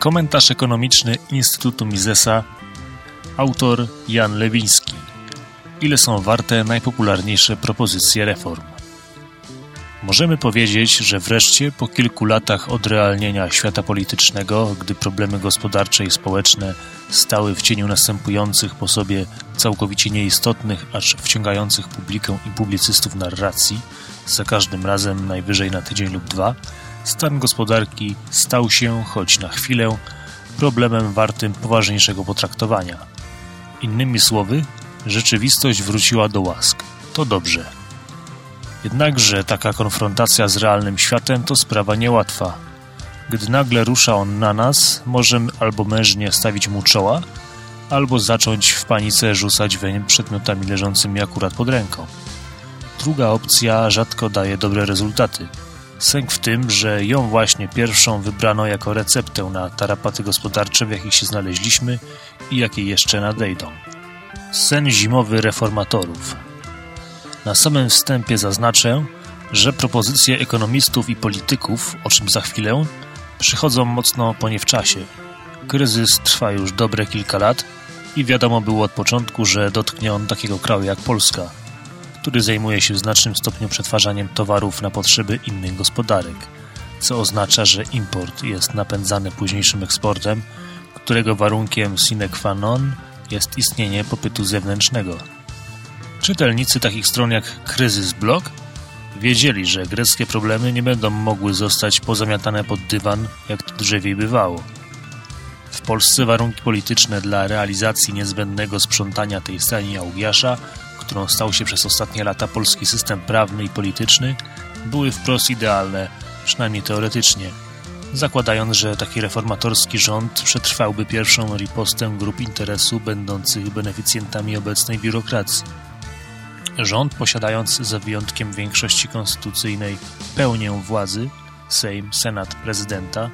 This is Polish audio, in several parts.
Komentarz ekonomiczny Instytutu Misesa Autor Jan Lewiński Ile są warte najpopularniejsze propozycje reform? Możemy powiedzieć, że wreszcie po kilku latach odrealnienia świata politycznego, gdy problemy gospodarcze i społeczne stały w cieniu następujących po sobie całkowicie nieistotnych, acz wciągających publikę i publicystów narracji, za każdym razem najwyżej na tydzień lub dwa, stan gospodarki stał się, choć na chwilę, problemem wartym poważniejszego potraktowania. Innymi słowy, rzeczywistość wróciła do łask. To dobrze. Jednakże taka konfrontacja z realnym światem to sprawa niełatwa. Gdy nagle rusza on na nas, możemy albo mężnie stawić mu czoła, albo zacząć w panice rzucać weń przedmiotami leżącymi akurat pod ręką. Druga opcja rzadko daje dobre rezultaty. Sęk w tym, że ją właśnie pierwszą wybrano jako receptę na tarapaty gospodarcze, w jakich się znaleźliśmy i jakie jeszcze nadejdą. Sen zimowy reformatorów. Na samym wstępie zaznaczę, że propozycje ekonomistów i polityków, o czym za chwilę, przychodzą mocno po nie w czasie. Kryzys trwa już dobre kilka lat i wiadomo było od początku, że dotknie on takiego kraju jak Polska, który zajmuje się w znacznym stopniu przetwarzaniem towarów na potrzeby innych gospodarek, co oznacza, że import jest napędzany późniejszym eksportem, którego warunkiem sine qua non jest istnienie popytu zewnętrznego. Czytelnicy takich stron jak Kryzys Blog wiedzieli, że greckie problemy nie będą mogły zostać pozamiatane pod dywan, jak to drzewiej bywało. W Polsce warunki polityczne dla realizacji niezbędnego sprzątania tej stani Augiasza, którą stał się przez ostatnie lata polski system prawny i polityczny, były wprost idealne, przynajmniej teoretycznie, zakładając, że taki reformatorski rząd przetrwałby pierwszą ripostę grup interesu będących beneficjentami obecnej biurokracji. Rząd, posiadając za wyjątkiem większości konstytucyjnej pełnię władzy, Sejm, Senat, Prezydenta,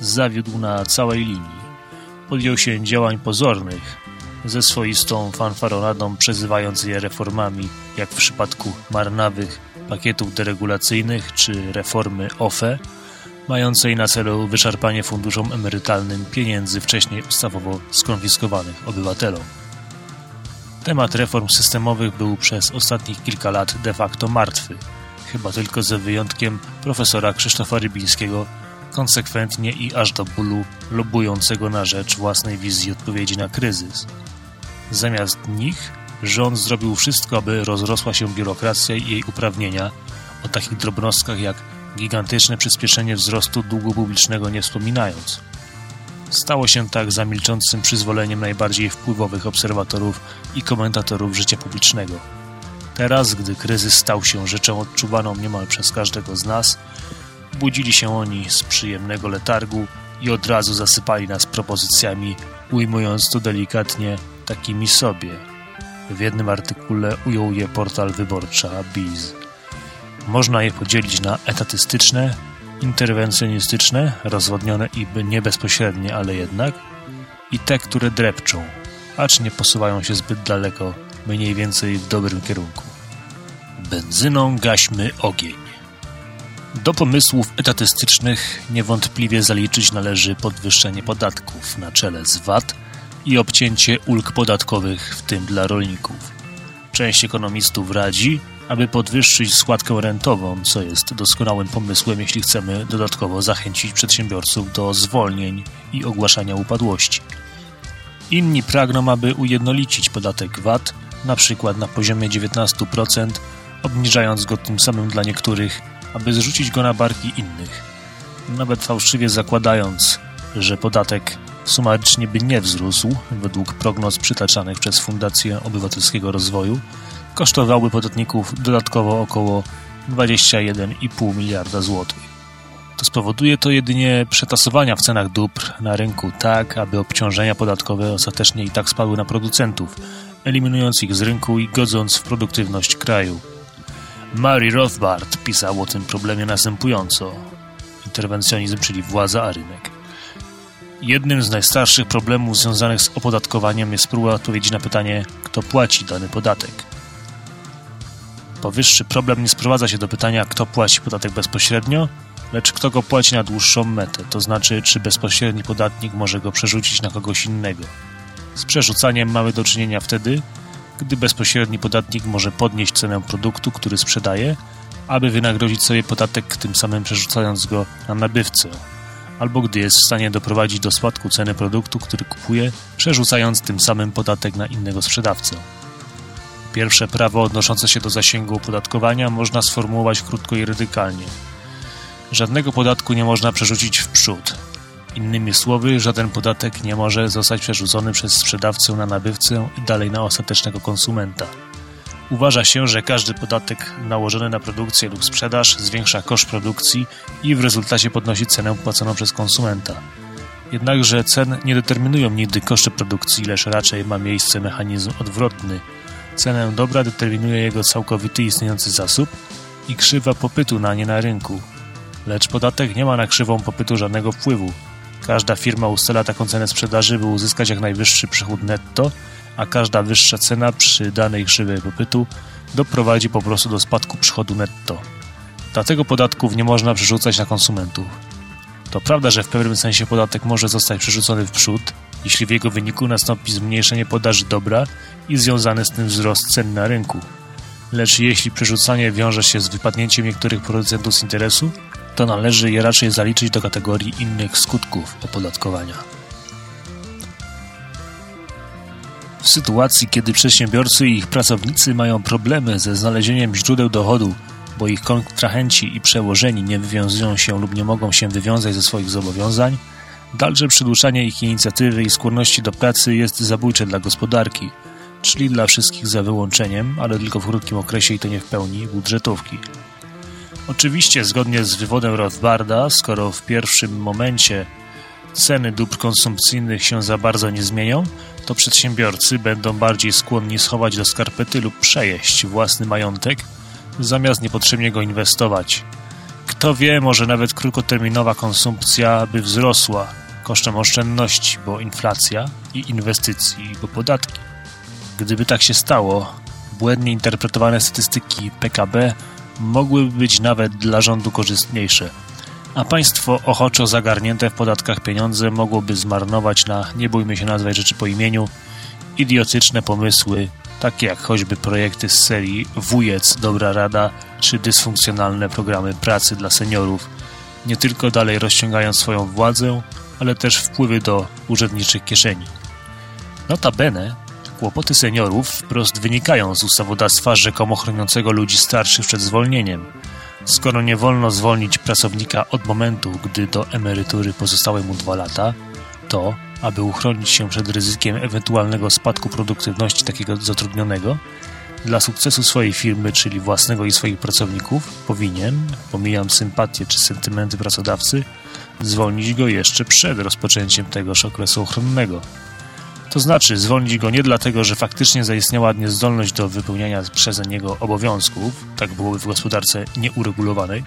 zawiódł na całej linii. Podjął się działań pozornych, ze swoistą fanfaronadą przezywając je reformami, jak w przypadku marnawych pakietów deregulacyjnych czy reformy OFE, mającej na celu wyczerpanie funduszom emerytalnym pieniędzy wcześniej ustawowo skonfiskowanych obywatelom. Temat reform systemowych był przez ostatnich kilka lat de facto martwy, chyba tylko ze wyjątkiem profesora Krzysztofa Rybińskiego, konsekwentnie i aż do bólu lobującego na rzecz własnej wizji odpowiedzi na kryzys. Zamiast nich rząd zrobił wszystko, aby rozrosła się biurokracja i jej uprawnienia o takich drobnostkach jak gigantyczne przyspieszenie wzrostu długu publicznego nie wspominając. Stało się tak za milczącym przyzwoleniem najbardziej wpływowych obserwatorów i komentatorów życia publicznego. Teraz, gdy kryzys stał się rzeczą odczuwaną niemal przez każdego z nas, budzili się oni z przyjemnego letargu i od razu zasypali nas propozycjami, ujmując to delikatnie takimi sobie. W jednym artykule ujął je portal wyborcza Biz. Można je podzielić na etatystyczne, interwencjonistyczne, rozwodnione i nie bezpośrednie, ale jednak, i te, które drepczą, acz nie posuwają się zbyt daleko, mniej więcej w dobrym kierunku. Benzyną gaśmy ogień. Do pomysłów etatystycznych niewątpliwie zaliczyć należy podwyższenie podatków na czele z VAT i obcięcie ulg podatkowych, w tym dla rolników. Część ekonomistów radzi, aby podwyższyć składkę rentową, co jest doskonałym pomysłem, jeśli chcemy dodatkowo zachęcić przedsiębiorców do zwolnień i ogłaszania upadłości. Inni pragną, aby ujednolicić podatek VAT, na przykład na poziomie 19%, obniżając go tym samym dla niektórych, aby zrzucić go na barki innych. Nawet fałszywie zakładając, że podatek sumarycznie by nie wzrósł, według prognoz przytaczanych przez Fundację Obywatelskiego Rozwoju, kosztowałby podatników dodatkowo około 21,5 miliarda złotych. To spowoduje to jedynie przetasowania w cenach dóbr na rynku tak, aby obciążenia podatkowe ostatecznie i tak spadły na producentów, eliminując ich z rynku i godząc w produktywność kraju. Mary Rothbard pisał o tym problemie następująco. Interwencjonizm, czyli władza, a rynek. Jednym z najstarszych problemów związanych z opodatkowaniem jest próba odpowiedzi na pytanie, kto płaci dany podatek. Powyższy problem nie sprowadza się do pytania, kto płaci podatek bezpośrednio, lecz kto go płaci na dłuższą metę, to znaczy czy bezpośredni podatnik może go przerzucić na kogoś innego. Z przerzucaniem mamy do czynienia wtedy, gdy bezpośredni podatnik może podnieść cenę produktu, który sprzedaje, aby wynagrodzić sobie podatek, tym samym przerzucając go na nabywcę, albo gdy jest w stanie doprowadzić do spadku ceny produktu, który kupuje, przerzucając tym samym podatek na innego sprzedawcę. Pierwsze prawo odnoszące się do zasięgu opodatkowania można sformułować krótko i radykalnie. Żadnego podatku nie można przerzucić w przód. Innymi słowy, żaden podatek nie może zostać przerzucony przez sprzedawcę na nabywcę i dalej na ostatecznego konsumenta. Uważa się, że każdy podatek nałożony na produkcję lub sprzedaż zwiększa koszt produkcji i w rezultacie podnosi cenę płaconą przez konsumenta. Jednakże cen nie determinują nigdy koszty produkcji, lecz raczej ma miejsce mechanizm odwrotny. Cenę dobra determinuje jego całkowity istniejący zasób i krzywa popytu na nie na rynku. Lecz podatek nie ma na krzywą popytu żadnego wpływu. Każda firma ustala taką cenę sprzedaży, by uzyskać jak najwyższy przychód netto, a każda wyższa cena przy danej krzywej popytu doprowadzi po prostu do spadku przychodu netto. Dlatego podatków nie można przerzucać na konsumentów. To prawda, że w pewnym sensie podatek może zostać przerzucony w przód, jeśli w jego wyniku nastąpi zmniejszenie podaży dobra i związany z tym wzrost cen na rynku. Lecz jeśli przerzucanie wiąże się z wypadnięciem niektórych producentów z interesu, to należy je raczej zaliczyć do kategorii innych skutków opodatkowania. W sytuacji, kiedy przedsiębiorcy i ich pracownicy mają problemy ze znalezieniem źródeł dochodu, bo ich kontrahenci i przełożeni nie wywiązują się lub nie mogą się wywiązać ze swoich zobowiązań, dalsze przedłużanie ich inicjatywy i skłonności do pracy jest zabójcze dla gospodarki, czyli dla wszystkich za wyłączeniem, ale tylko w krótkim okresie i to nie w pełni, budżetówki. Oczywiście, zgodnie z wywodem Rothbarda, skoro w pierwszym momencie ceny dóbr konsumpcyjnych się za bardzo nie zmienią, to przedsiębiorcy będą bardziej skłonni schować do skarpety lub przejeść własny majątek, zamiast niepotrzebnie go inwestować. Kto wie, może nawet krótkoterminowa konsumpcja by wzrosła kosztem oszczędności, bo inflacja i inwestycji, bo podatki. Gdyby tak się stało, błędnie interpretowane statystyki PKB mogłyby być nawet dla rządu korzystniejsze, a państwo ochoczo zagarnięte w podatkach pieniądze mogłoby zmarnować na, nie bójmy się nazwać rzeczy po imieniu, idiotyczne pomysły, takie jak choćby projekty z serii Wujec, Dobra Rada czy dysfunkcjonalne programy pracy dla seniorów, nie tylko dalej rozciągając swoją władzę, ale też wpływy do urzędniczych kieszeni. Notabene Kłopoty seniorów wprost wynikają z ustawodawstwa rzekomo chroniącego ludzi starszych przed zwolnieniem. Skoro nie wolno zwolnić pracownika od momentu, gdy do emerytury pozostały mu dwa lata, to, aby uchronić się przed ryzykiem ewentualnego spadku produktywności takiego zatrudnionego, dla sukcesu swojej firmy, czyli własnego i swoich pracowników, powinien, pomijam sympatię czy sentymenty pracodawcy, zwolnić go jeszcze przed rozpoczęciem tegoż okresu ochronnego. To znaczy zwolnić go nie dlatego, że faktycznie zaistniała niezdolność do wypełniania przez niego obowiązków, tak byłoby w gospodarce nieuregulowanej,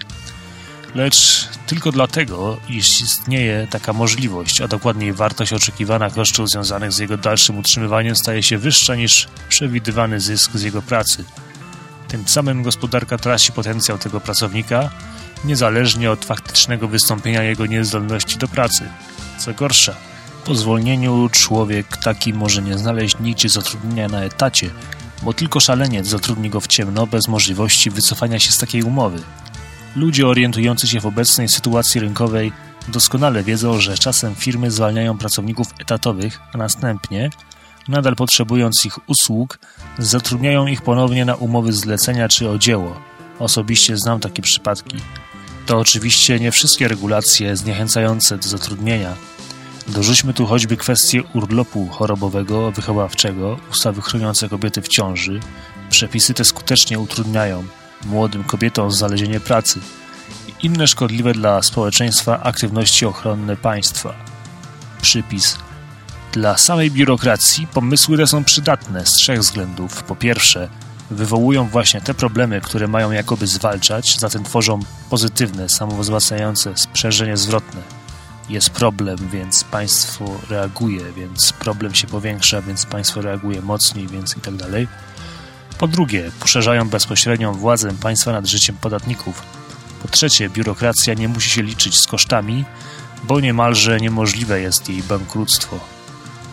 lecz tylko dlatego, iż istnieje taka możliwość, a dokładniej wartość oczekiwana kosztów związanych z jego dalszym utrzymywaniem staje się wyższa niż przewidywany zysk z jego pracy. Tym samym gospodarka traci potencjał tego pracownika, niezależnie od faktycznego wystąpienia jego niezdolności do pracy. Co gorsza, po zwolnieniu człowiek taki może nie znaleźć nigdzie zatrudnienia na etacie, bo tylko szaleniec zatrudni go w ciemno bez możliwości wycofania się z takiej umowy. Ludzie orientujący się w obecnej sytuacji rynkowej doskonale wiedzą, że czasem firmy zwalniają pracowników etatowych, a następnie, nadal potrzebując ich usług, zatrudniają ich ponownie na umowy zlecenia czy o dzieło. Osobiście znam takie przypadki. To oczywiście nie wszystkie regulacje zniechęcające do zatrudnienia, Dorzućmy tu choćby kwestię urlopu chorobowego, wychowawczego, ustawy chroniące kobiety w ciąży. Przepisy te skutecznie utrudniają młodym kobietom znalezienie pracy i inne szkodliwe dla społeczeństwa aktywności ochronne państwa. Przypis dla samej biurokracji pomysły te są przydatne z trzech względów. Po pierwsze, wywołują właśnie te problemy, które mają jakoby zwalczać, zatem tworzą pozytywne, samowzmacniające sprzężenie zwrotne jest problem, więc państwo reaguje, więc problem się powiększa, więc państwo reaguje mocniej, więc i tak dalej. Po drugie, poszerzają bezpośrednią władzę państwa nad życiem podatników. Po trzecie, biurokracja nie musi się liczyć z kosztami, bo niemalże niemożliwe jest jej bankructwo.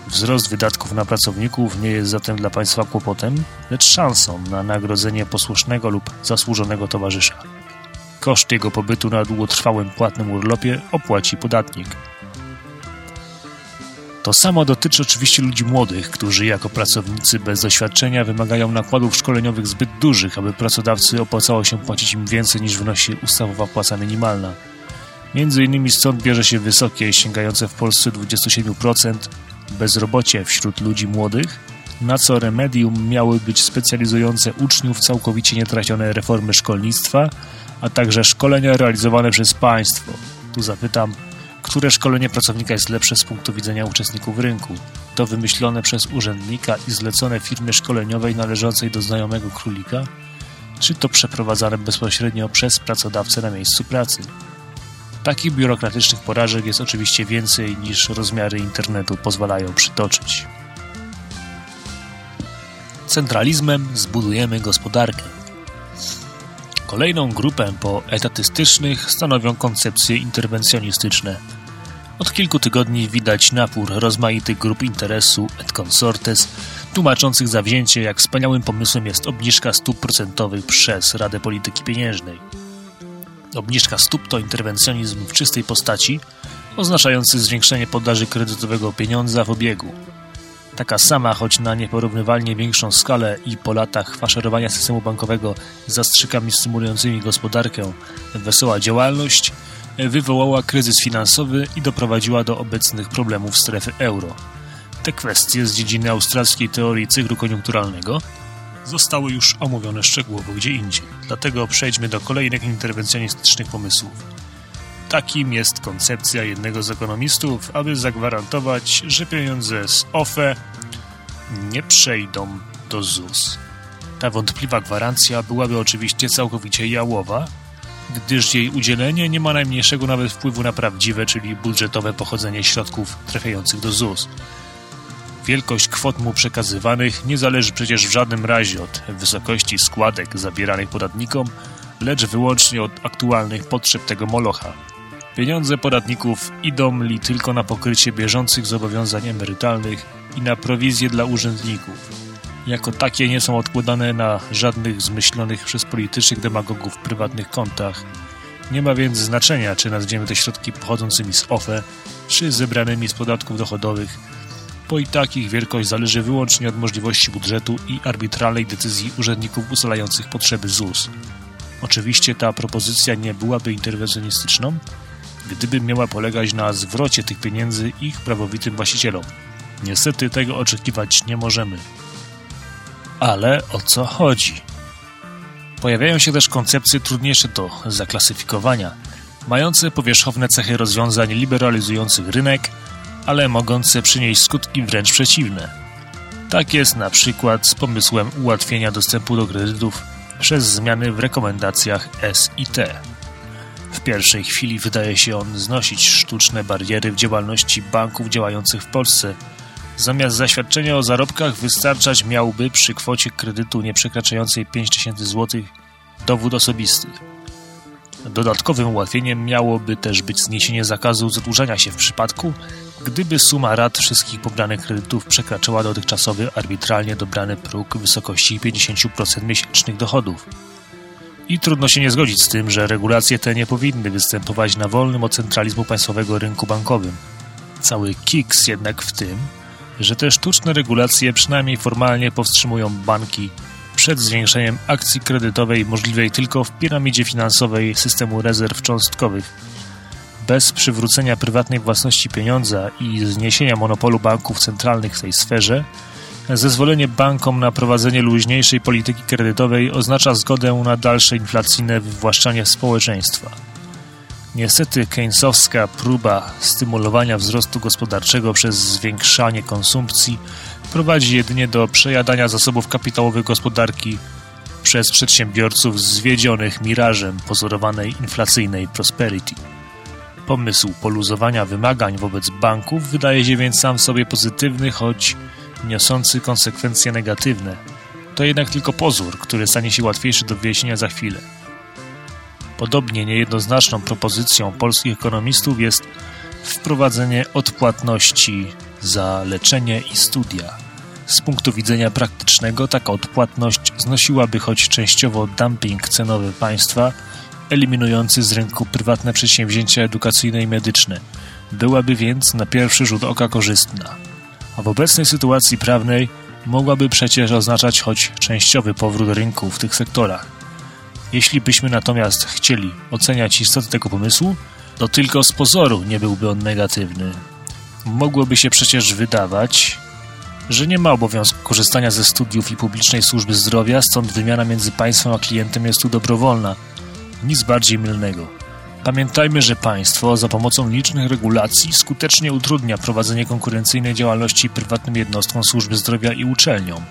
Wzrost wydatków na pracowników nie jest zatem dla państwa kłopotem, lecz szansą na nagrodzenie posłusznego lub zasłużonego towarzysza. Koszt jego pobytu na długotrwałym płatnym urlopie opłaci podatnik. To samo dotyczy oczywiście ludzi młodych, którzy jako pracownicy bez doświadczenia wymagają nakładów szkoleniowych zbyt dużych, aby pracodawcy opłacało się płacić im więcej niż wynosi ustawowa płaca minimalna. Między innymi stąd bierze się wysokie, sięgające w Polsce 27% bezrobocie wśród ludzi młodych, na co remedium miały być specjalizujące uczniów całkowicie nietracione reformy szkolnictwa, a także szkolenia realizowane przez państwo. Tu zapytam, które szkolenie pracownika jest lepsze z punktu widzenia uczestników rynku? To wymyślone przez urzędnika i zlecone firmie szkoleniowej należącej do znajomego królika? Czy to przeprowadzane bezpośrednio przez pracodawcę na miejscu pracy? Takich biurokratycznych porażek jest oczywiście więcej niż rozmiary internetu pozwalają przytoczyć. Centralizmem zbudujemy gospodarkę. Kolejną grupę po etatystycznych stanowią koncepcje interwencjonistyczne. Od kilku tygodni widać napór rozmaitych grup interesu et consortes, tłumaczących zawzięcie, jak wspaniałym pomysłem jest obniżka stóp procentowych przez Radę Polityki Pieniężnej. Obniżka stóp to interwencjonizm w czystej postaci, oznaczający zwiększenie podaży kredytowego pieniądza w obiegu. Taka sama, choć na nieporównywalnie większą skalę i po latach faszerowania systemu bankowego zastrzykami stymulującymi gospodarkę, wesoła działalność wywołała kryzys finansowy i doprowadziła do obecnych problemów strefy euro. Te kwestie z dziedziny australskiej teorii cyklu koniunkturalnego zostały już omówione szczegółowo gdzie indziej. Dlatego przejdźmy do kolejnych interwencjonistycznych pomysłów. Takim jest koncepcja jednego z ekonomistów, aby zagwarantować, że pieniądze z OFE nie przejdą do ZUS. Ta wątpliwa gwarancja byłaby oczywiście całkowicie jałowa, gdyż jej udzielenie nie ma najmniejszego nawet wpływu na prawdziwe, czyli budżetowe pochodzenie środków trafiających do ZUS. Wielkość kwot mu przekazywanych nie zależy przecież w żadnym razie od wysokości składek zabieranych podatnikom, lecz wyłącznie od aktualnych potrzeb tego molocha. Pieniądze podatników idą li tylko na pokrycie bieżących zobowiązań emerytalnych i na prowizje dla urzędników. Jako takie nie są odkładane na żadnych zmyślonych przez politycznych demagogów prywatnych kontach. Nie ma więc znaczenia, czy nazwiemy te środki pochodzącymi z OFE, czy zebranymi z podatków dochodowych, bo i tak ich wielkość zależy wyłącznie od możliwości budżetu i arbitralnej decyzji urzędników ustalających potrzeby ZUS. Oczywiście ta propozycja nie byłaby interwencjonistyczną, gdyby miała polegać na zwrocie tych pieniędzy ich prawowitym właścicielom. Niestety tego oczekiwać nie możemy. Ale o co chodzi? Pojawiają się też koncepcje trudniejsze do zaklasyfikowania, mające powierzchowne cechy rozwiązań liberalizujących rynek, ale mogące przynieść skutki wręcz przeciwne. Tak jest na przykład z pomysłem ułatwienia dostępu do kredytów przez zmiany w rekomendacjach SIT. W pierwszej chwili wydaje się on znosić sztuczne bariery w działalności banków działających w Polsce. Zamiast zaświadczenia o zarobkach wystarczać miałby przy kwocie kredytu nieprzekraczającej 5000 zł dowód osobisty. Dodatkowym ułatwieniem miałoby też być zniesienie zakazu zadłużania się w przypadku, gdyby suma rat wszystkich pobranych kredytów przekraczała dotychczasowy arbitralnie dobrany próg w wysokości 50% miesięcznych dochodów. I trudno się nie zgodzić z tym, że regulacje te nie powinny występować na wolnym od centralizmu państwowego rynku bankowym. Cały kiks jednak w tym, że te sztuczne regulacje przynajmniej formalnie powstrzymują banki przed zwiększeniem akcji kredytowej możliwej tylko w piramidzie finansowej systemu rezerw cząstkowych. Bez przywrócenia prywatnej własności pieniądza i zniesienia monopolu banków centralnych w tej sferze, Zezwolenie bankom na prowadzenie luźniejszej polityki kredytowej oznacza zgodę na dalsze inflacyjne wywłaszczanie społeczeństwa. Niestety keynesowska próba stymulowania wzrostu gospodarczego przez zwiększanie konsumpcji prowadzi jedynie do przejadania zasobów kapitałowych gospodarki przez przedsiębiorców zwiedzionych mirażem pozorowanej inflacyjnej prosperity. Pomysł poluzowania wymagań wobec banków wydaje się więc sam w sobie pozytywny, choć niosący konsekwencje negatywne. To jednak tylko pozór, który stanie się łatwiejszy do wyjaśnienia za chwilę. Podobnie niejednoznaczną propozycją polskich ekonomistów jest wprowadzenie odpłatności za leczenie i studia. Z punktu widzenia praktycznego taka odpłatność znosiłaby choć częściowo dumping cenowy państwa, eliminujący z rynku prywatne przedsięwzięcia edukacyjne i medyczne. Byłaby więc na pierwszy rzut oka korzystna. A w obecnej sytuacji prawnej mogłaby przecież oznaczać choć częściowy powrót rynku w tych sektorach. Jeśli byśmy natomiast chcieli oceniać istotę tego pomysłu, to tylko z pozoru nie byłby on negatywny. Mogłoby się przecież wydawać, że nie ma obowiązku korzystania ze studiów i publicznej służby zdrowia, stąd wymiana między państwem a klientem jest tu dobrowolna. Nic bardziej mylnego. Pamiętajmy, że państwo za pomocą licznych regulacji skutecznie utrudnia prowadzenie konkurencyjnej działalności prywatnym jednostkom służby zdrowia i uczelniom.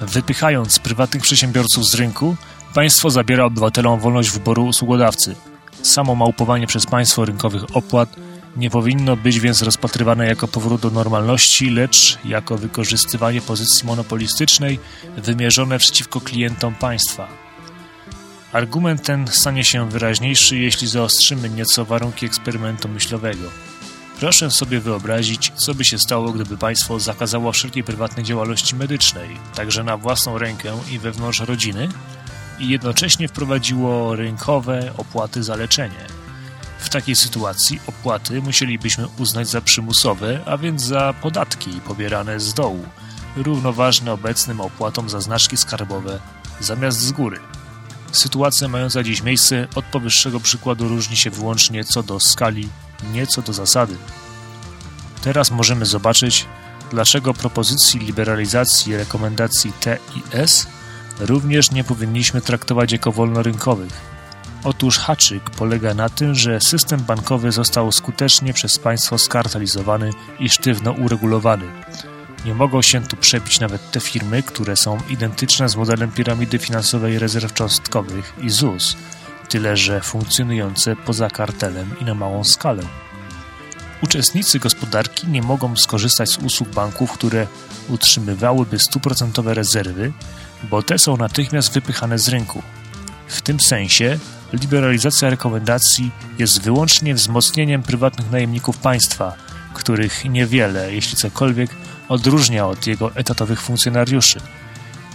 Wypychając prywatnych przedsiębiorców z rynku, państwo zabiera obywatelom wolność wyboru usługodawcy. Samo małpowanie przez państwo rynkowych opłat nie powinno być więc rozpatrywane jako powrót do normalności, lecz jako wykorzystywanie pozycji monopolistycznej wymierzone przeciwko klientom państwa. Argument ten stanie się wyraźniejszy, jeśli zaostrzymy nieco warunki eksperymentu myślowego. Proszę sobie wyobrazić, co by się stało, gdyby państwo zakazało wszelkiej prywatnej działalności medycznej, także na własną rękę i wewnątrz rodziny, i jednocześnie wprowadziło rynkowe opłaty za leczenie. W takiej sytuacji opłaty musielibyśmy uznać za przymusowe, a więc za podatki pobierane z dołu, równoważne obecnym opłatom za znaczki skarbowe zamiast z góry. Sytuacja mająca dziś miejsce od powyższego przykładu różni się wyłącznie co do skali, nie co do zasady. Teraz możemy zobaczyć, dlaczego propozycji liberalizacji rekomendacji T i S również nie powinniśmy traktować jako wolnorynkowych. Otóż haczyk polega na tym, że system bankowy został skutecznie przez państwo skartelizowany i sztywno uregulowany. Nie mogą się tu przebić nawet te firmy, które są identyczne z modelem piramidy finansowej rezerw cząstkowych i ZUS, tyle że funkcjonujące poza kartelem i na małą skalę. Uczestnicy gospodarki nie mogą skorzystać z usług banków, które utrzymywałyby stuprocentowe rezerwy, bo te są natychmiast wypychane z rynku. W tym sensie liberalizacja rekomendacji jest wyłącznie wzmocnieniem prywatnych najemników państwa, których niewiele, jeśli cokolwiek, odróżnia od jego etatowych funkcjonariuszy.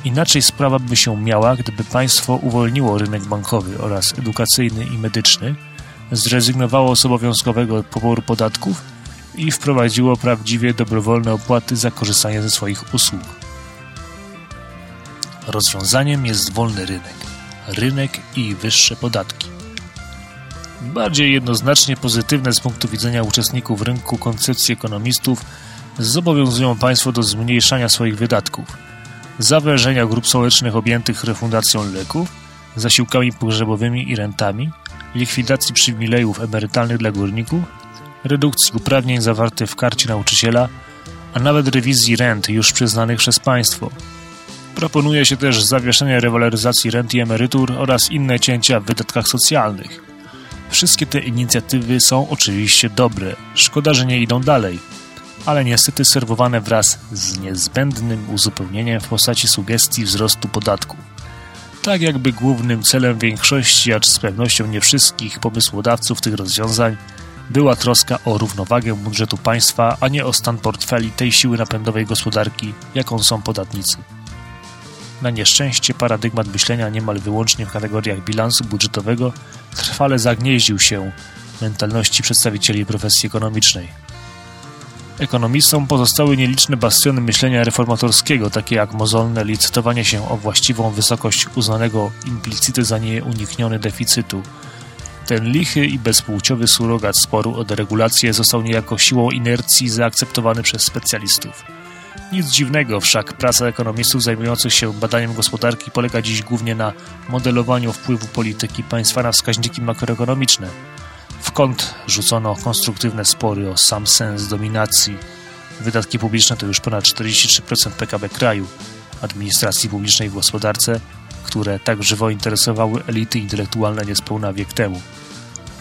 Inaczej sprawa by się miała, gdyby państwo uwolniło rynek bankowy oraz edukacyjny i medyczny, zrezygnowało z obowiązkowego poboru podatków i wprowadziło prawdziwie dobrowolne opłaty za korzystanie ze swoich usług. Rozwiązaniem jest wolny rynek. Rynek i wyższe podatki. Bardziej jednoznacznie pozytywne z punktu widzenia uczestników rynku koncepcji ekonomistów zobowiązują państwo do zmniejszania swoich wydatków, zawężenia grup społecznych objętych refundacją leków, zasiłkami pogrzebowymi i rentami, likwidacji przywilejów emerytalnych dla górników, redukcji uprawnień zawartych w karcie nauczyciela, a nawet rewizji rent już przyznanych przez państwo. Proponuje się też zawieszenie rewaloryzacji rent i emerytur oraz inne cięcia w wydatkach socjalnych. Wszystkie te inicjatywy są oczywiście dobre, szkoda, że nie idą dalej, ale niestety serwowane wraz z niezbędnym uzupełnieniem w postaci sugestii wzrostu podatku. Tak jakby głównym celem większości, acz z pewnością nie wszystkich pomysłodawców tych rozwiązań była troska o równowagę budżetu państwa, a nie o stan portfeli tej siły napędowej gospodarki, jaką są podatnicy. Na nieszczęście paradygmat myślenia niemal wyłącznie w kategoriach bilansu budżetowego trwale zagnieździł się mentalności przedstawicieli profesji ekonomicznej. Ekonomistom pozostały nieliczne bastiony myślenia reformatorskiego, takie jak mozolne licytowanie się o właściwą wysokość uznanego implicity za nieunikniony deficytu. Ten lichy i bezpłciowy surogat sporu o deregulację został niejako siłą inercji zaakceptowany przez specjalistów. Nic dziwnego, wszak praca ekonomistów zajmujących się badaniem gospodarki polega dziś głównie na modelowaniu wpływu polityki państwa na wskaźniki makroekonomiczne. Kąt rzucono konstruktywne spory o sam sens dominacji. Wydatki publiczne to już ponad 43% PKB kraju, administracji publicznej w gospodarce, które tak żywo interesowały elity intelektualne niespełna wiek temu.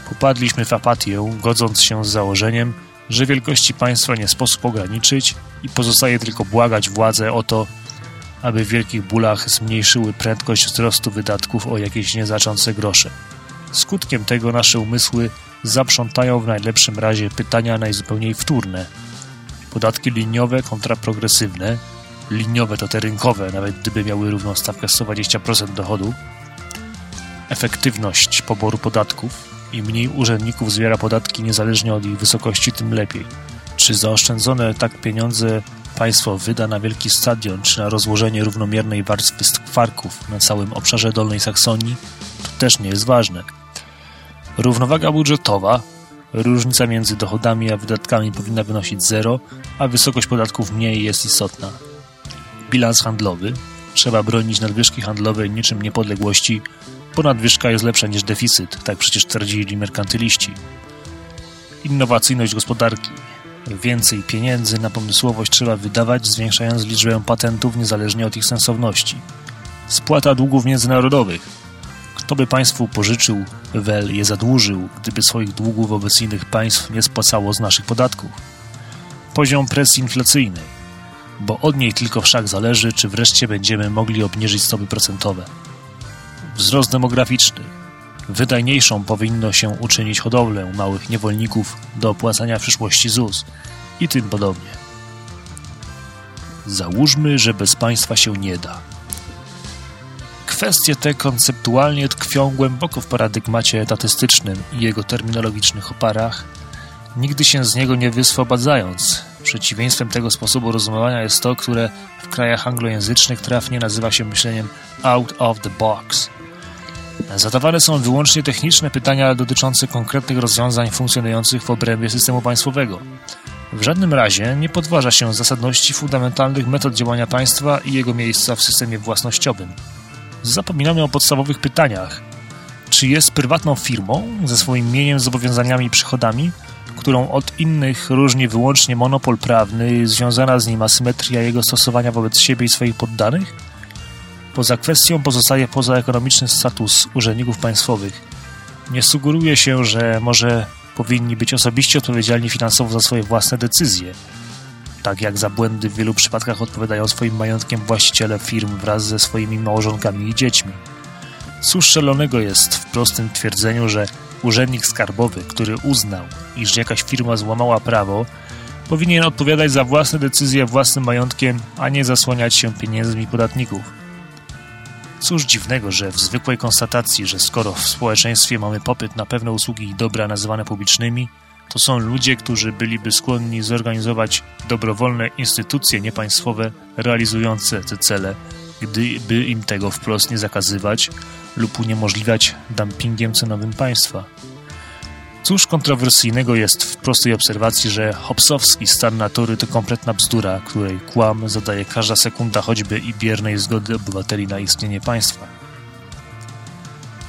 Popadliśmy w apatię, godząc się z założeniem, że wielkości państwa nie sposób ograniczyć i pozostaje tylko błagać władze o to, aby w wielkich bólach zmniejszyły prędkość wzrostu wydatków o jakieś nieznaczące grosze. Skutkiem tego nasze umysły zaprzątają w najlepszym razie pytania najzupełniej wtórne. Podatki liniowe kontra progresywne. Liniowe to te rynkowe, nawet gdyby miały równą stawkę 120% dochodu. Efektywność poboru podatków. Im mniej urzędników zbiera podatki niezależnie od ich wysokości, tym lepiej. Czy zaoszczędzone tak pieniądze państwo wyda na wielki stadion, czy na rozłożenie równomiernej warstwy skwarków na całym obszarze Dolnej Saksonii, to też nie jest ważne. Równowaga budżetowa, różnica między dochodami a wydatkami powinna wynosić zero, a wysokość podatków mniej jest istotna. Bilans handlowy. Trzeba bronić nadwyżki handlowej niczym niepodległości, bo nadwyżka jest lepsza niż deficyt, tak przecież twierdzili merkantyliści. Innowacyjność gospodarki. Więcej pieniędzy na pomysłowość trzeba wydawać, zwiększając liczbę patentów niezależnie od ich sensowności. Spłata długów międzynarodowych. Kto by państwu pożyczył, wel je zadłużył, gdyby swoich długów wobec innych państw nie spłacało z naszych podatków. Poziom presji inflacyjnej, bo od niej tylko wszak zależy, czy wreszcie będziemy mogli obniżyć stopy procentowe. Wzrost demograficzny. Wydajniejszą powinno się uczynić hodowlę małych niewolników do opłacania przyszłości ZUS i tym podobnie. Załóżmy, że bez państwa się nie da. Kwestie te konceptualnie tkwią głęboko w paradygmacie etatystycznym i jego terminologicznych oparach, nigdy się z niego nie wyswobadzając. Przeciwieństwem tego sposobu rozumowania jest to, które w krajach anglojęzycznych trafnie nazywa się myśleniem out of the box. Zadawane są wyłącznie techniczne pytania dotyczące konkretnych rozwiązań funkcjonujących w obrębie systemu państwowego. W żadnym razie nie podważa się zasadności fundamentalnych metod działania państwa i jego miejsca w systemie własnościowym zapominamy o podstawowych pytaniach. Czy jest prywatną firmą ze swoim mieniem, zobowiązaniami i przychodami, którą od innych różni wyłącznie monopol prawny, związana z nim asymetria jego stosowania wobec siebie i swoich poddanych? Poza kwestią pozostaje pozaekonomiczny status urzędników państwowych. Nie sugeruje się, że może powinni być osobiście odpowiedzialni finansowo za swoje własne decyzje – tak jak za błędy w wielu przypadkach odpowiadają swoim majątkiem właściciele firm wraz ze swoimi małżonkami i dziećmi. Cóż szalonego jest w prostym twierdzeniu, że urzędnik skarbowy, który uznał, iż jakaś firma złamała prawo, powinien odpowiadać za własne decyzje własnym majątkiem, a nie zasłaniać się pieniędzmi podatników. Cóż dziwnego, że w zwykłej konstatacji, że skoro w społeczeństwie mamy popyt na pewne usługi i dobra nazywane publicznymi, to są ludzie, którzy byliby skłonni zorganizować dobrowolne instytucje niepaństwowe realizujące te cele, gdyby im tego wprost nie zakazywać lub uniemożliwiać dumpingiem cenowym państwa. Cóż kontrowersyjnego jest w prostej obserwacji, że hopsowski stan natury to kompletna bzdura, której kłam zadaje każda sekunda choćby i biernej zgody obywateli na istnienie państwa.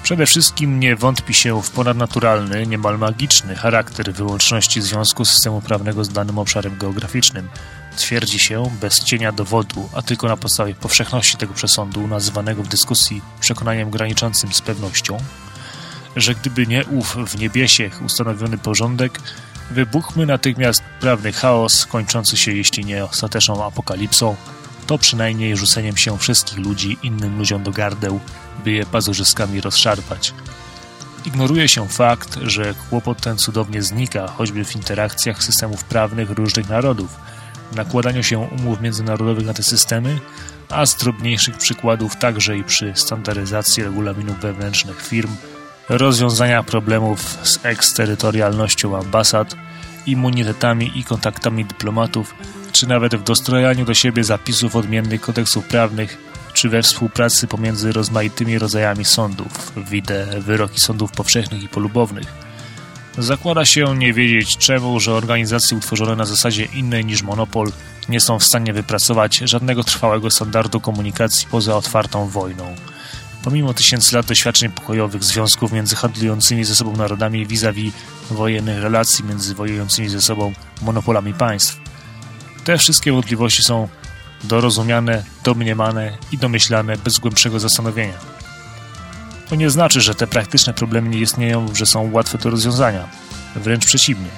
Przede wszystkim nie wątpi się w ponadnaturalny, niemal magiczny charakter wyłączności związku systemu prawnego z danym obszarem geograficznym. Twierdzi się, bez cienia dowodu, a tylko na podstawie powszechności tego przesądu, nazywanego w dyskusji przekonaniem graniczącym z pewnością, że gdyby nie ów w niebiesiech ustanowiony porządek, wybuchmy natychmiast prawny chaos, kończący się jeśli nie ostateczną apokalipsą, to przynajmniej rzuceniem się wszystkich ludzi innym ludziom do gardeł, by je pazurzyskami rozszarpać. Ignoruje się fakt, że kłopot ten cudownie znika, choćby w interakcjach systemów prawnych różnych narodów, nakładaniu się umów międzynarodowych na te systemy, a z drobniejszych przykładów także i przy standaryzacji regulaminów wewnętrznych firm, rozwiązania problemów z eksterytorialnością ambasad, immunitetami i kontaktami dyplomatów, czy nawet w dostrojaniu do siebie zapisów odmiennych kodeksów prawnych, czy we współpracy pomiędzy rozmaitymi rodzajami sądów, widzę wyroki sądów powszechnych i polubownych. Zakłada się nie wiedzieć czemu, że organizacje utworzone na zasadzie innej niż monopol nie są w stanie wypracować żadnego trwałego standardu komunikacji poza otwartą wojną. Pomimo tysięcy lat doświadczeń pokojowych związków między handlującymi ze sobą narodami vis-a-vis -vis wojennych relacji między wojującymi ze sobą monopolami państw, te wszystkie wątpliwości są dorozumiane, domniemane i domyślane bez głębszego zastanowienia. To nie znaczy, że te praktyczne problemy nie istnieją, że są łatwe do rozwiązania. Wręcz przeciwnie.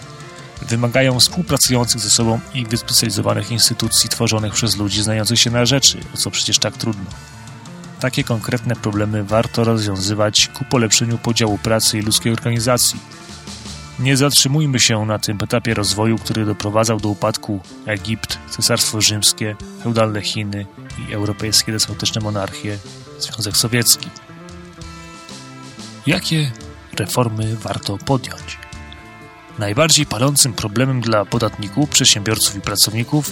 Wymagają współpracujących ze sobą i wyspecjalizowanych instytucji tworzonych przez ludzi znających się na rzeczy, o co przecież tak trudno. Takie konkretne problemy warto rozwiązywać ku polepszeniu podziału pracy i ludzkiej organizacji. Nie zatrzymujmy się na tym etapie rozwoju, który doprowadzał do upadku Egipt, Cesarstwo Rzymskie, feudalne Chiny i europejskie despotyczne monarchie, Związek Sowiecki. Jakie reformy warto podjąć? Najbardziej palącym problemem dla podatników, przedsiębiorców i pracowników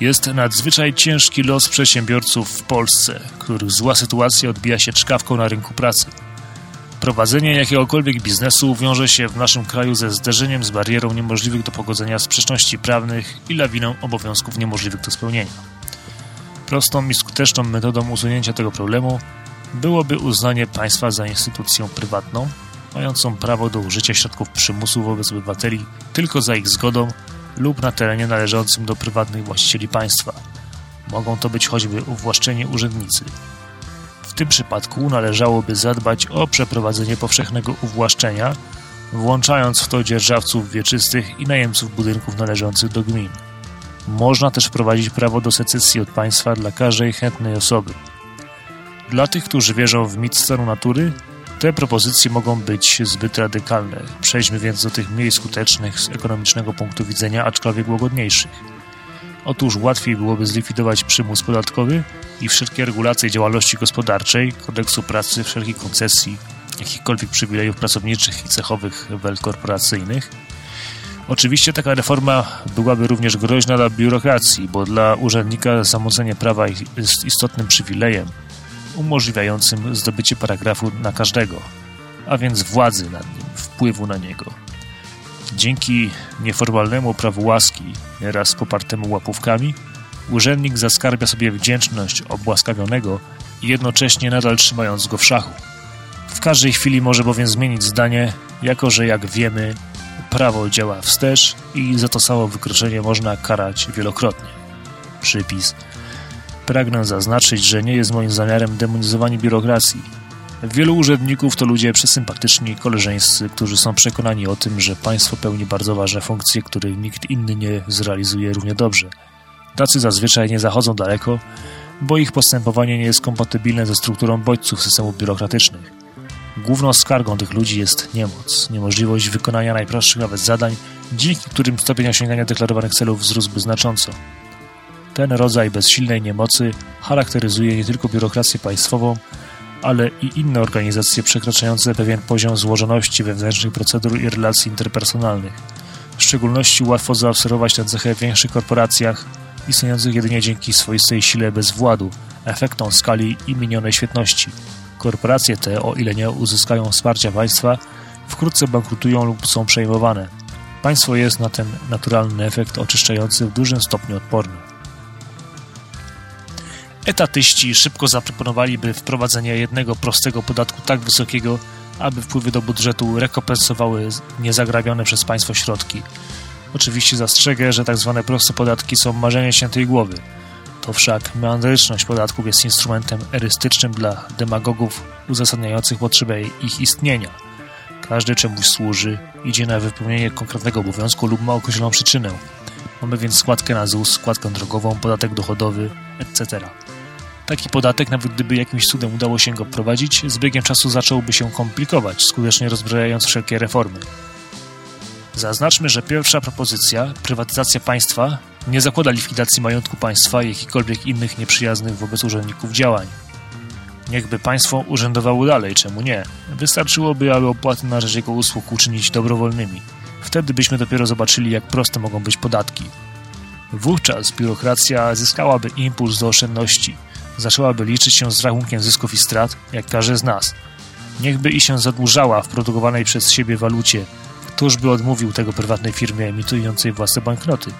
jest nadzwyczaj ciężki los przedsiębiorców w Polsce, których zła sytuacja odbija się czkawką na rynku pracy. Prowadzenie jakiegokolwiek biznesu wiąże się w naszym kraju ze zderzeniem z barierą niemożliwych do pogodzenia sprzeczności prawnych i lawiną obowiązków niemożliwych do spełnienia. Prostą i skuteczną metodą usunięcia tego problemu byłoby uznanie państwa za instytucję prywatną, mającą prawo do użycia środków przymusu wobec obywateli tylko za ich zgodą lub na terenie należącym do prywatnych właścicieli państwa. Mogą to być choćby uwłaszczeni urzędnicy. Tym przypadku należałoby zadbać o przeprowadzenie powszechnego uwłaszczenia, włączając w to dzierżawców wieczystych i najemców budynków należących do gmin. Można też wprowadzić prawo do secesji od państwa dla każdej chętnej osoby. Dla tych, którzy wierzą w mit stanu natury, te propozycje mogą być zbyt radykalne. Przejdźmy więc do tych mniej skutecznych z ekonomicznego punktu widzenia, aczkolwiek łagodniejszych. Otóż łatwiej byłoby zlikwidować przymus podatkowy i wszelkie regulacje działalności gospodarczej, kodeksu pracy, wszelkich koncesji, jakichkolwiek przywilejów pracowniczych i cechowych korporacyjnych. Oczywiście taka reforma byłaby również groźna dla biurokracji, bo dla urzędnika zamocenie prawa jest istotnym przywilejem, umożliwiającym zdobycie paragrafu na każdego, a więc władzy nad nim, wpływu na niego. Dzięki nieformalnemu prawu łaski, nieraz popartemu łapówkami, urzędnik zaskarbia sobie wdzięczność obłaskawionego jednocześnie nadal trzymając go w szachu. W każdej chwili może bowiem zmienić zdanie, jako że jak wiemy, prawo działa wstecz i za to samo wykroczenie można karać wielokrotnie. Przypis Pragnę zaznaczyć, że nie jest moim zamiarem demonizowanie biurokracji. Wielu urzędników to ludzie przesympatyczni, koleżeńscy, którzy są przekonani o tym, że państwo pełni bardzo ważne funkcje, których nikt inny nie zrealizuje równie dobrze. Tacy zazwyczaj nie zachodzą daleko, bo ich postępowanie nie jest kompatybilne ze strukturą bodźców systemów biurokratycznych. Główną skargą tych ludzi jest niemoc, niemożliwość wykonania najprostszych nawet zadań, dzięki którym stopień osiągania deklarowanych celów wzrósłby znacząco. Ten rodzaj bezsilnej niemocy charakteryzuje nie tylko biurokrację państwową, ale i inne organizacje przekraczające pewien poziom złożoności wewnętrznych procedur i relacji interpersonalnych. W szczególności łatwo zaobserwować tę cechę w większych korporacjach, istniejących jedynie dzięki swoistej sile bezwładu, efektom skali i minionej świetności. Korporacje te, o ile nie uzyskają wsparcia państwa, wkrótce bankrutują lub są przejmowane. Państwo jest na ten naturalny efekt oczyszczający w dużym stopniu odporne. Etatyści szybko zaproponowaliby wprowadzenie jednego prostego podatku tak wysokiego, aby wpływy do budżetu rekompensowały niezagrabione przez państwo środki. Oczywiście zastrzegę, że tak zwane proste podatki są marzeniem świętej głowy. To wszak meandryczność podatków jest instrumentem erystycznym dla demagogów uzasadniających potrzebę ich istnienia. Każdy czemuś służy, idzie na wypełnienie konkretnego obowiązku lub ma określoną przyczynę. Mamy więc składkę na ZUS, składkę drogową, podatek dochodowy, etc. Taki podatek, nawet gdyby jakimś cudem udało się go wprowadzić, z biegiem czasu zacząłby się komplikować, skutecznie rozbrajając wszelkie reformy. Zaznaczmy, że pierwsza propozycja, prywatyzacja państwa, nie zakłada likwidacji majątku państwa i jakichkolwiek innych nieprzyjaznych wobec urzędników działań. Niechby państwo urzędowało dalej, czemu nie? Wystarczyłoby, aby opłaty na rzecz jego usług uczynić dobrowolnymi. Wtedy byśmy dopiero zobaczyli, jak proste mogą być podatki. Wówczas biurokracja zyskałaby impuls do oszczędności, zaczęłaby liczyć się z rachunkiem zysków i strat, jak każdy z nas. Niechby i się zadłużała w produkowanej przez siebie walucie. Któż by odmówił tego prywatnej firmie emitującej własne banknoty?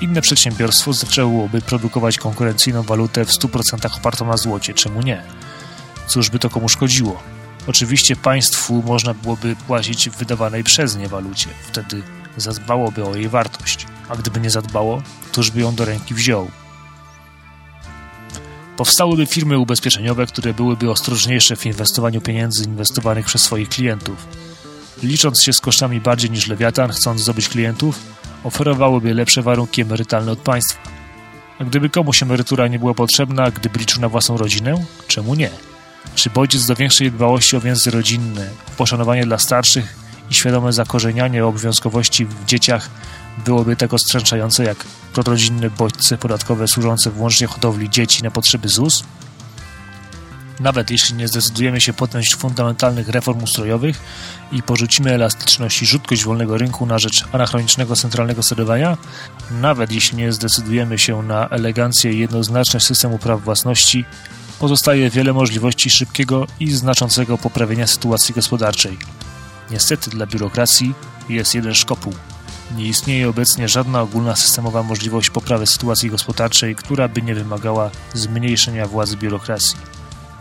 Inne przedsiębiorstwo zaczęłoby produkować konkurencyjną walutę w 100% opartą na złocie. Czemu nie? Cóż by to komu szkodziło? Oczywiście państwu można byłoby płacić w wydawanej przez nie walucie. Wtedy zadbałoby o jej wartość. A gdyby nie zadbało, któż by ją do ręki wziął? Powstałyby firmy ubezpieczeniowe, które byłyby ostrożniejsze w inwestowaniu pieniędzy inwestowanych przez swoich klientów. Licząc się z kosztami bardziej niż lewiatan, chcąc zdobyć klientów, oferowałyby lepsze warunki emerytalne od państwa. A gdyby komuś emerytura nie była potrzebna, gdyby liczył na własną rodzinę, czemu nie? Czy bodziec do większej dbałości o więzy rodzinne, poszanowanie dla starszych i świadome zakorzenianie obowiązkowości w dzieciach byłoby tak ostręczające jak prorodzinne bodźce podatkowe służące wyłącznie hodowli dzieci na potrzeby ZUS? Nawet jeśli nie zdecydujemy się podjąć fundamentalnych reform ustrojowych i porzucimy elastyczność i rzutkość wolnego rynku na rzecz anachronicznego centralnego sterowania, nawet jeśli nie zdecydujemy się na elegancję i jednoznaczność systemu praw własności, pozostaje wiele możliwości szybkiego i znaczącego poprawienia sytuacji gospodarczej. Niestety dla biurokracji jest jeden szkopuł. Nie istnieje obecnie żadna ogólna systemowa możliwość poprawy sytuacji gospodarczej, która by nie wymagała zmniejszenia władzy biurokracji.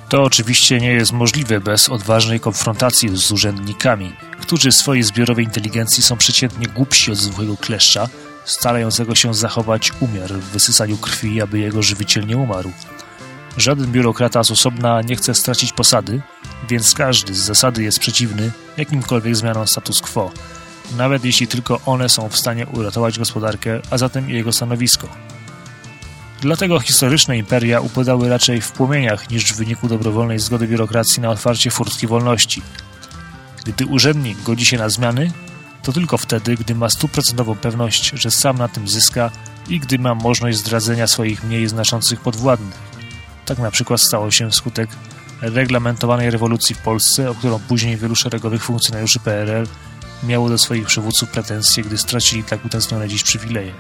To oczywiście nie jest możliwe bez odważnej konfrontacji z urzędnikami, którzy w swojej zbiorowej inteligencji są przeciętnie głupsi od zwykłego kleszcza, starającego się zachować umiar w wysysaniu krwi, aby jego żywiciel nie umarł. Żaden biurokrata z osobna nie chce stracić posady, więc każdy z zasady jest przeciwny jakimkolwiek zmianom status quo, nawet jeśli tylko one są w stanie uratować gospodarkę, a zatem jego stanowisko. Dlatego historyczne imperia upadały raczej w płomieniach niż w wyniku dobrowolnej zgody biurokracji na otwarcie furtki wolności. Gdy urzędnik godzi się na zmiany, to tylko wtedy, gdy ma stuprocentową pewność, że sam na tym zyska i gdy ma możliwość zdradzenia swoich mniej znaczących podwładnych. Tak na przykład stało się wskutek reglamentowanej rewolucji w Polsce, o którą później wielu szeregowych funkcjonariuszy PRL miało do swoich przywódców pretensje, gdy stracili tak utęsknione dziś przywileje.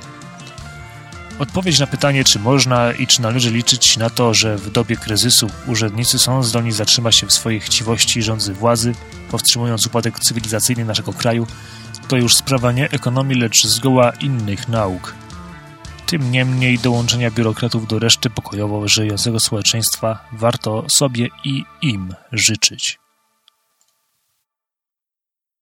Odpowiedź na pytanie, czy można i czy należy liczyć na to, że w dobie kryzysu urzędnicy są zdolni zatrzymać się w swojej chciwości rządzy władzy, powstrzymując upadek cywilizacyjny naszego kraju, to już sprawa nie ekonomii, lecz zgoła innych nauk. Tym niemniej dołączenia biurokratów do reszty pokojowo żyjącego społeczeństwa warto sobie i im życzyć.